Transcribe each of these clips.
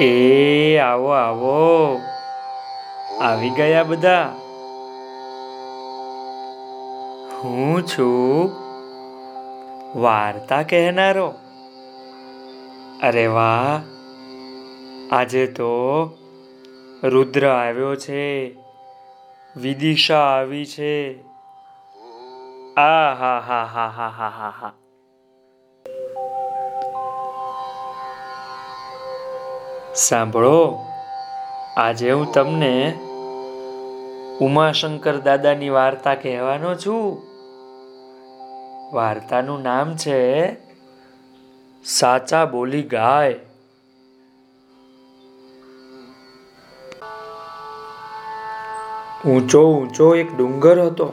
એ આવો આવો. આવી ગયા બધા. હું છું વાર્તા કહેનારો. અરે વાહ, આજે તો રુદ્ર આવ્યો છે. વિદિશા આવી છે. આ હા હા હા હા હા હા. હા સાંભળો, આજે હું તમને ઉમાશંકર દાદાની વાર્તા કહેવાનો છું. વાર્તાનું નામ છે, સાચા બોલી ગાય. ઊંચો ઊંચો એક ડુંગર હતો.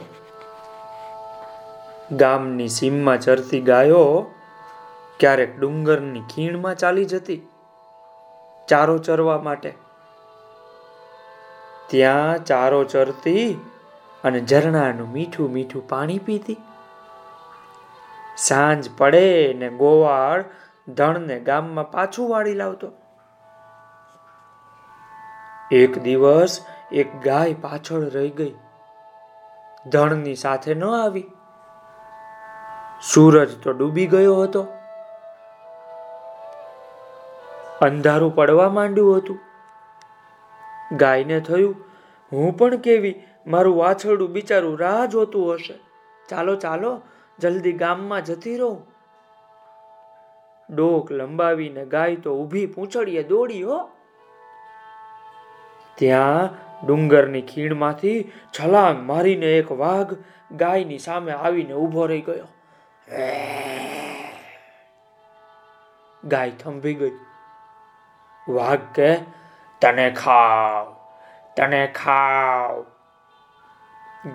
ગામની સીમમાં ચરતી ગાયો ક્યારેક ડુંગરની ખીણમાં ચાલી જતી. ચારો ચરવા માટે. ત્યાં ચારો ચરતી અને ઝરણાનું મીઠું મીઠું પાણી પીતી. સાંજ પડે ને ગોવાળ ધણને ગામમાં પાછું વાળી લાવતો. એક દિવસ એક ગાય પાછળ રહી ગઈ. ધણની સાથે ન આવી. સૂરજ તો ડૂબી ગયો હતો. અંધારું પડવા માંડ્યું હતું. ગાયને થયું, હું પણ કેવી? મારું વાછરડું બિચારું રાહ જોતું હશે. ચાલો ચાલો, જલ્દી ગામમાં જતી રહો. ડોક લંબાવીને ગાય તો ઊભી પૂંછડીએ દોડી, હો. ત્યાં ડુંગરની ખીણમાંથી છલાંગ મારીને એક વાઘ ગાયની સામે આવીને ઊભો રહી ગયો. ગાય થંભી ગઈ. વાઘ કે તને ખાવ તને ખાવ.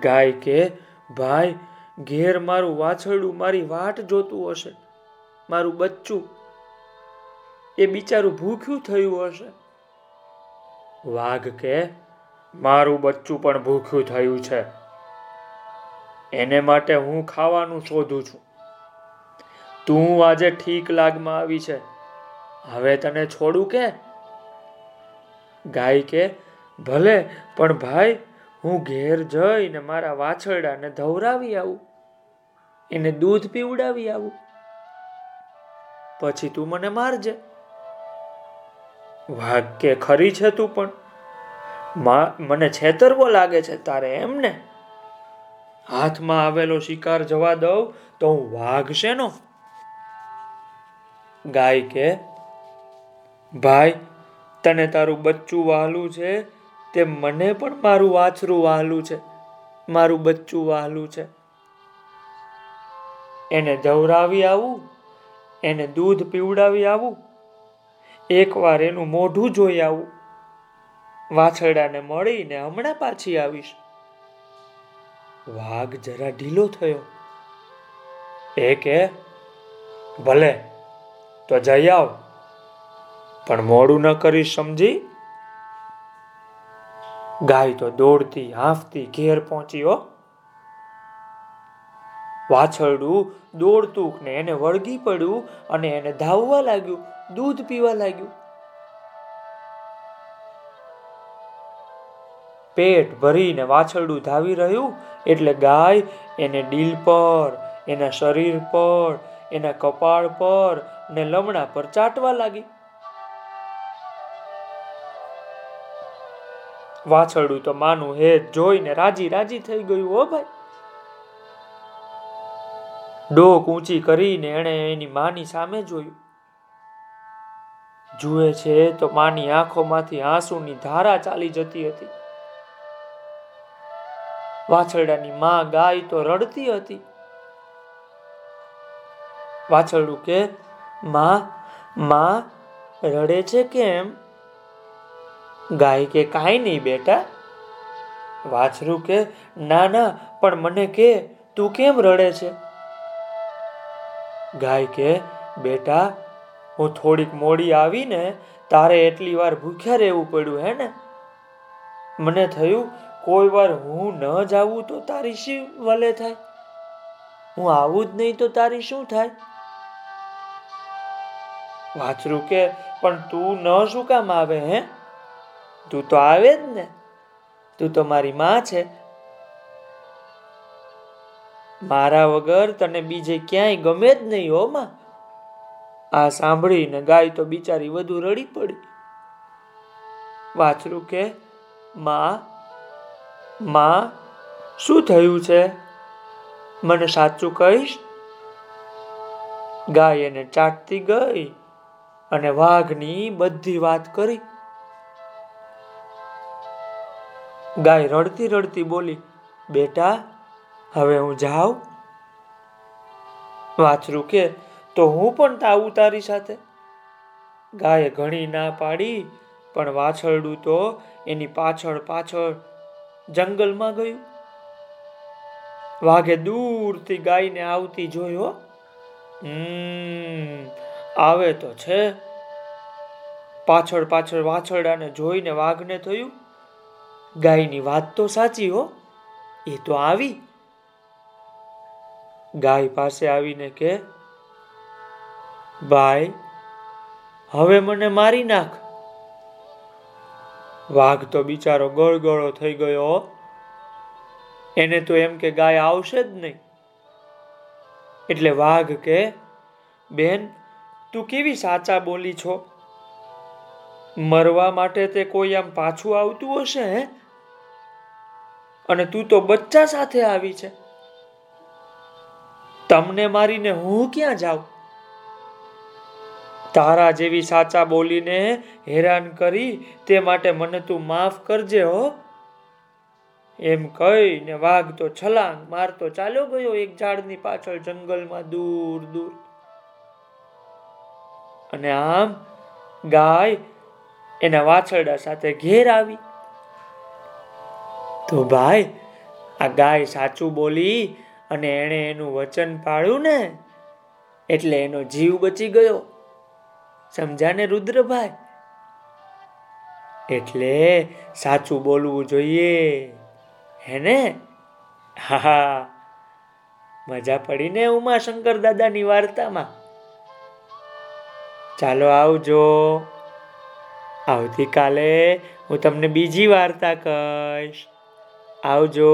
ગાય કે, ભાઈ, ઘેર મારું વાછરડું, મારી વાટ જોતું હશે. મારું બચ્ચું, એ બિચારું ભૂખ્યું થયું હશે. વાઘ કે, મારું બચ્ચું પણ ભૂખ્યું થયું છે. એને માટે હું ખાવાનું શોધું છું. તું આજે ઠીક લાગમાં આવી છે. હવે તને છોડું કે? ગાય કે ભલે, પણ ભાઈ, હું ઘેર જઈને મારા વાછરડાને ધવરાવી આવું. એને દૂધ પીવડાવી આવું. પછી તું મને મારજે. વાઘ કે ખરી છે તું પણ. મને છેતરવો લાગે છે તારે એમને. હાથમાં આવેલો શિકાર જવા દઉં તો હું વાઘ શેનો ગાય કે ભાઈ તને તારું બચ્ચું વહાલું છે તે મને પણ મારું વાછરું વહાલું છે. મારું બચ્ચું વહાલું છે. એને ધવરાવી આવું, એને દૂધ પીવડાવી આવું, એકવાર એનું મોઢું જોઈ આવું. વાછરડાને મળીને હમણાં પાછી આવીશ. વાઘ જરા ઢીલો થયો. એ કે? ભલે, તો જઈ આવ. પણ મોડું ન કરી સમજી? ગાય તો દોડતી, હાંફતી, ઘેર પહોંચ્યો વાછરડું દોડતું ને એને વળગી પડ્યું અને એને ધાવવા લાગ્યું, દૂધ પીવા લાગ્યું. પેટ ભરીને વાછરડું ધાવી રહ્યું એટલે ગાય એને ડીલ પર, એના શરીર પર, એના કપાળ પર ને લમણા પર ચાટવા લાગી. વાછરડું તો માનું હે, જોઈને રાજી રાજી થઈ ગયું હો ભાઈ. ડોક ઊંચી કરીને એણે એની માની સામે જોયું. જુએ છે તો માની આંખોમાંથી આંસુની ધારા ચાલી જતી હતી. વાછરડાની માં ગાય તો રડતી હતી. વાછરડું કે, માં માં, રડે છે કેમ? ગાય કે કાંઈ નહીં બેટા. વાછરું કે, ના ના, પણ મને કે, તું કેમ રડે છે? ગાય કે બેટા, હું થોડીક મોડી આવીને તારે એટલી વાર ભૂખ્યા રહેવું પડ્યું, હે ને? મને થયું, કોઈ વાર હું ન જાવું તો તારી શી વલે થાય? હું આવું જ નહીં તો તારી શું થાય? વાછરું કે, પણ તું ન શું કામ આવે, હે? તું તો આવે જ ને. તું તો મારી માં છે. મારા વગર તને બીજે ક્યાંય ગમે જ નહીં હો માં. આ સાંભળીને ગાય તો બિચારી વધુ રડી પડી. વાછરું કે, માં માં, શું થયું છે? મને સાચું કહીશ? ગાય એને ચાટતી ગઈ અને વાઘની બધી વાત કરી. ગાય રડતી રડતી બોલી, બેટા, હવે હું જાઉં? વાછરું કે, તો હું પણ તાવું તારી સાથે? ગાયે ઘણી ના પાડી, પણ વાછરડું તો એની પાછળ પાછળ જંગલમાં ગયું. વાઘે દૂરથી ગાયને આવતી જોયો આવે તો છે. પાછળ પાછળ વાછરડાને જોઈને વાઘને થયું ગાયની વાત તો સાચી હો. એ તો આવી. ગાય પાસે આવીને કે, ભાઈ, હવે મને મારી નાખ. વાઘ તો બિચારો ગળગળો થઈ ગયો એને તો એમ કે, ગાય આવશે જ નહીં. એટલે વાઘ કે, બેન, તું કેવી સાચા બોલી છો? મરવા માટે તે કોઈ આમ પાછું આવતું હશે, હે? અને તું તો બચ્ચા સાથે આવી છે. તમને મારીને હું ક્યાં જાઉં? તારા જેવી સાચા બોલીને હેરાન કરી તે માટે મને તું માફ કરજે હો. એમ કહીને વાઘ તો છલાંગ મારતો ચાલ્યો ગયો એક ઝાડની પાછળ જંગલમાં દૂર દૂર. અને આમ ગાય એના વાછરડા સાથે ઘેર આવી. તો ભાઈ, આ ગાય સાચું બોલી અને એણે એનું વચન પાળ્યું ને, એટલે એનો જીવ બચી ગયો. સમજાને રુદ્રભાઈ? એટલે સાચું બોલવું જોઈએ. હે ને? હા મજા પડી ને ઉમાશંકર દાદાની વાર્તામાં. ચાલો આવજો. આવતીકાલે હું તમને બીજી વાર્તા કહીશ. આવજો.